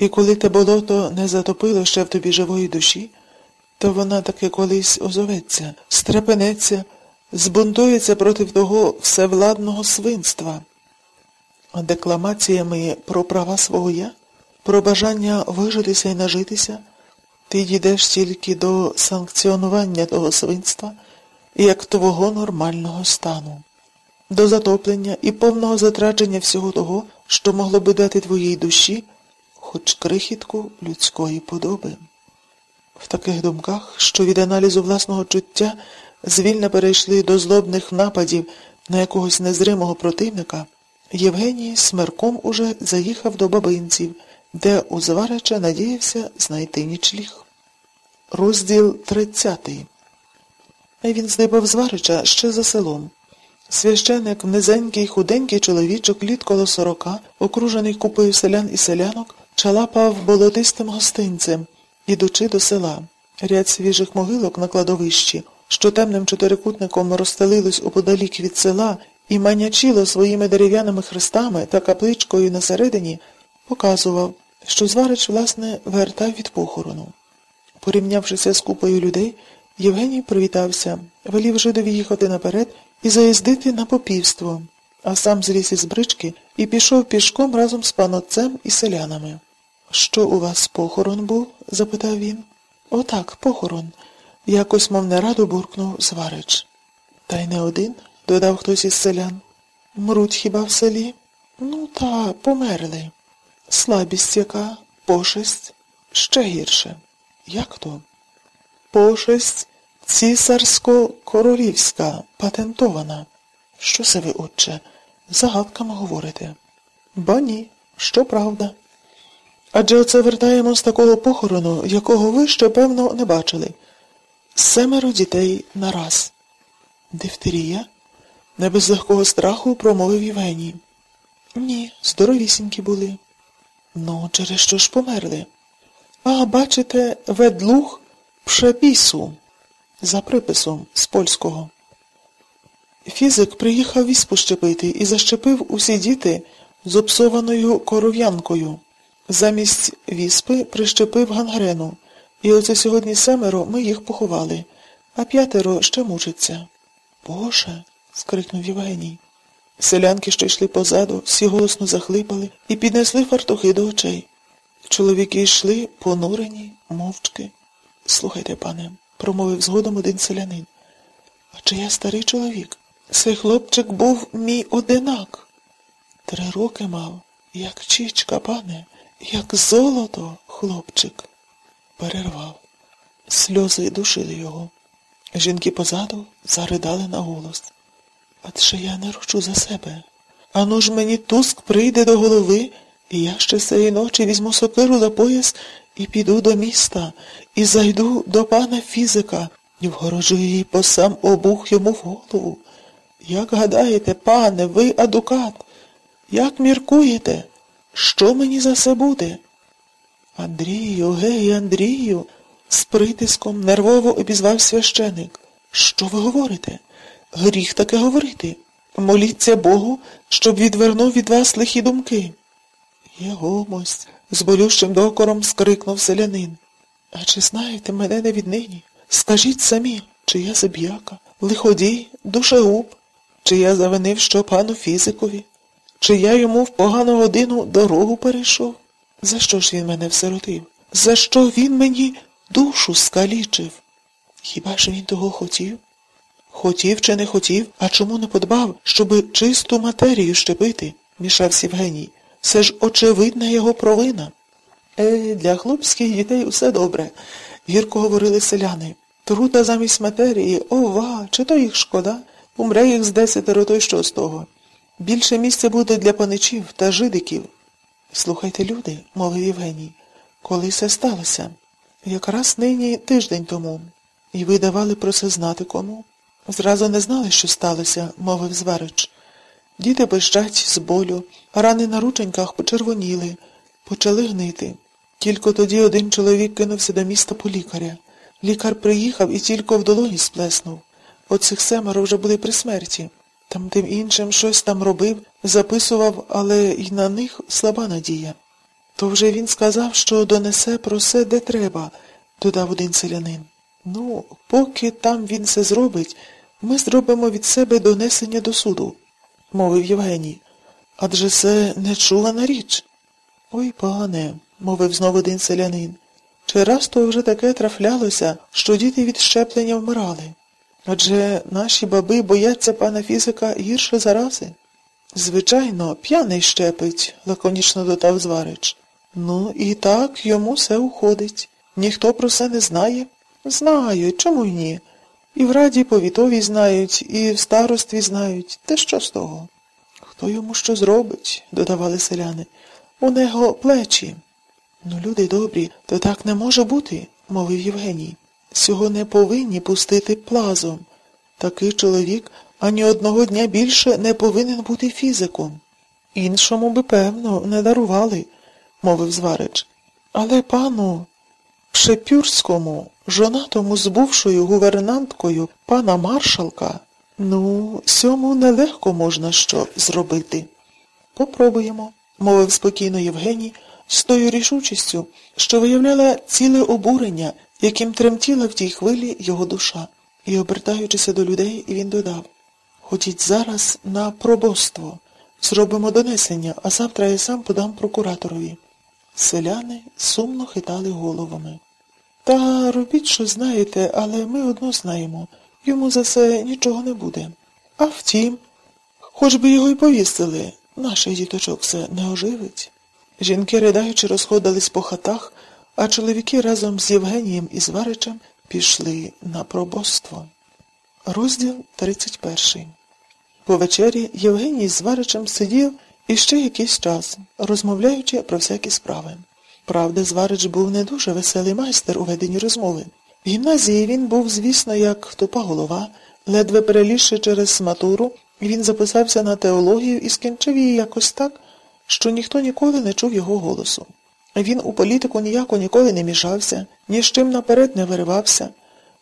І коли те болото не затопило ще в тобі живої душі, то вона таки колись озоветься, стрепенеться, збунтується проти того всевладного свинства. Декламаціями про права свого я, про бажання вижитися і нажитися, ти дійдеш тільки до санкціонування того свинства як твого нормального стану, до затоплення і повного затрачення всього того, що могло би дати твоїй душі хоч крихітку людської подоби. В таких думках, що від аналізу власного чуття звільно перейшли до злобних нападів на якогось незримого противника, Євгеній смерком уже заїхав до бабинців, де у Зварича надіявся знайти нічліг. Розділ тридцятий. Він здибав Зварича ще за селом. Священик, низенький, худенький чоловічок, літ коло сорока, окружений купою селян і селянок, чалапав болотистим гостинцем, ідучи до села. Ряд свіжих могилок на кладовищі, що темним чотирикутником розстелились оподалік від села і манячило своїми дерев'яними хрестами та капличкою на середині, показував, що зварич, власне, вертав від похорону. Порівнявшися з купою людей, Євгеній привітався, велів жидові їхати наперед і заїздити на попівство, а сам зліз із брички і пішов пішком разом з панотцем і селянами. Що у вас похорон був? запитав він. Отак, похорон. Якось, мов не радо буркнув Зварич. Та й не один, додав хтось із селян. Мруть хіба в селі? Ну, та померли. Слабість яка, пошесть, ще гірше. Як то? Пошесть цісарсько-королівська, патентована. Що це ви, отче, загадками говорите? Ба ні, що правда. Адже оце вертаємо з такого похорону, якого ви ще, певно, не бачили. Семеро дітей нараз. Дифтерія? Не без легкого страху промовив Євгеній. Ні, здоровісінькі були. Ну, через що ж померли? А, бачите, ведлух пшепісу за приписом з польського. Фізик приїхав віспу щепити і защепив усі діти з обсованою коров'янкою. Замість віспи прищепив гангрену, і оце сьогодні семеро ми їх поховали, а п'ятеро ще мучиться. Боже. скрикнув Євгеній. Селянки, що йшли позаду, всі голосно захлипали і піднесли фартухи до очей. Чоловіки йшли понурені, мовчки. Слухайте, пане, промовив згодом один селянин. А чи я старий чоловік? Цей хлопчик був мій одинак. Три роки мав, як чічка, пане, як золото, хлопчик. Перервав. Сльози душили його. Жінки позаду заридали на голос. Адже я не ручу за себе. Ану ж мені туск прийде до голови, і я ще цієї ночі візьму сокиру за пояс і піду до міста, і зайду до пана фізика і вгорожу її по сам обух йому в голову. Як гадаєте, пане, ви адукат, як міркуєте, що мені за це буде? Андрію, гей, Андрію, з притиском нервово обізвав священик. Що ви говорите? Гріх таке говорити. Моліться Богу, щоб відвернув від вас лихі думки. Єгомось, з болющим докором скрикнув селянин. А чи знаєте мене не віднині? Скажіть самі, чи я заб'яка, лиходій, душегуб, чи я завинив що пану фізикові, чи я йому в погану годину дорогу перейшов? За що ж він мене всиротив? За що він мені душу скалічив? Хіба ж він того хотів? Хотів чи не хотів, а чому не подбав, щоби чисту матерію щепити, мішався Євгеній. Це ж очевидна його провина. Е, для хлопських дітей усе добре, гірко говорили селяни. Трута замість матерії, ова, чи то їх шкода, умре їх з десятеро, то й що з того. Більше місця буде для паничів та жидиків. Слухайте, люди, мовив Євгеній, коли це сталося? Якраз нині тиждень тому. І ви давали про це знати кому? Зразу не знали, що сталося, мовив зварич. Діти пищать з болю, рани на рученьках почервоніли, почали гнити. Тільки тоді один чоловік кинувся до міста по лікаря. Лікар приїхав і тільки в долоні сплеснув. Оцих семеро вже були при смерті. Там тим іншим щось там робив, записував, але й на них слаба надія. То вже він сказав, що донесе про все, де треба, додав один селянин. Ну, поки там він це зробить, ми зробимо від себе донесення до суду, мовив Євгеній. Адже це нечувана річ. Ой, пане, мовив знову один селянин. Чи раз то вже таке трафлялося, що діти від щеплення вмирали? Адже наші баби бояться пана фізика гірше зарази. Звичайно, п'яний щепить, лаконічно додав зварич. Ну, і так йому все уходить. Ніхто про це не знає. Знають, чому й ні? І в раді повітові знають, і в старостві знають. Та що з того? Хто йому що зробить, додавали селяни. У нього плечі. Ну, люди добрі, то так не може бути, мовив Євгеній. Сього не повинні пустити плазом. Такий чоловік ані одного дня більше не повинен бути фізиком. Іншому би, певно, не дарували, мовив зварич. Але пану Пшепюрському, жонатому з бувшою гувернанткою пана маршалка, ну, сьому нелегко можна що зробити. Попробуємо, мовив спокійно Євгеній, з тою рішучістю, що виявляла ціле обурення, яким тремтіла в тій хвилі його душа. І, обертаючися до людей, він додав Ходіть зараз на пробоство. Зробимо донесення, а завтра я сам подам прокураторові. Селяни сумно хитали головами. Та робіть, що знаєте, але ми одно знаємо. Йому за це нічого не буде. А втім, хоч би його й повісили, наших діточок це не оживить. Жінки, ридаючи, розходились по хатах, а чоловіки разом з Євгенієм і Зваричем пішли на пробоство. Розділ 31 По вечері Євгеній з Зваричем сидів іще якийсь час, розмовляючи про всякі справи. Правда, Зварич був не дуже веселий майстер у веденні розмови. В гімназії він був, звісно, як тупа голова, ледве перелізши через матуру, він записався на теологію і скінчив її якось так, що ніхто ніколи не чув його голосу. Він у політику ніяко ніколи не мішався, ні з чим наперед не виривався.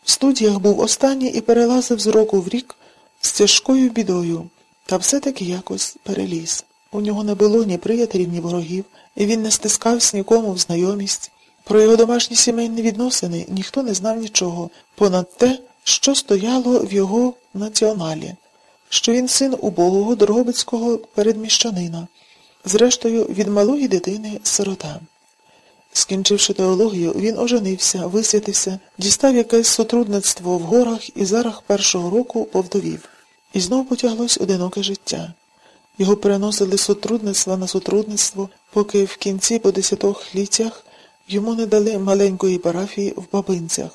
В студіях був останній і перелазив з року в рік з тяжкою бідою, та все-таки якось переліз. У нього не було ні приятелів, ні ворогів, і він не стискався нікому в знайомість. Про його домашні сімейні відносини ніхто не знав нічого, понад те, що стояло в його націоналі, що він син убогого Дрогобицького передміщанина, зрештою, від малої дитини сирота. Скінчивши теологію, він оженився, висвятився, дістав якесь сотрудництво в горах і зарах першого року повдовів. І знов потяглось одиноке життя. Його переносили з на сотрудництво, поки в кінці по десятох літях йому не дали маленької парафії в бабинцях.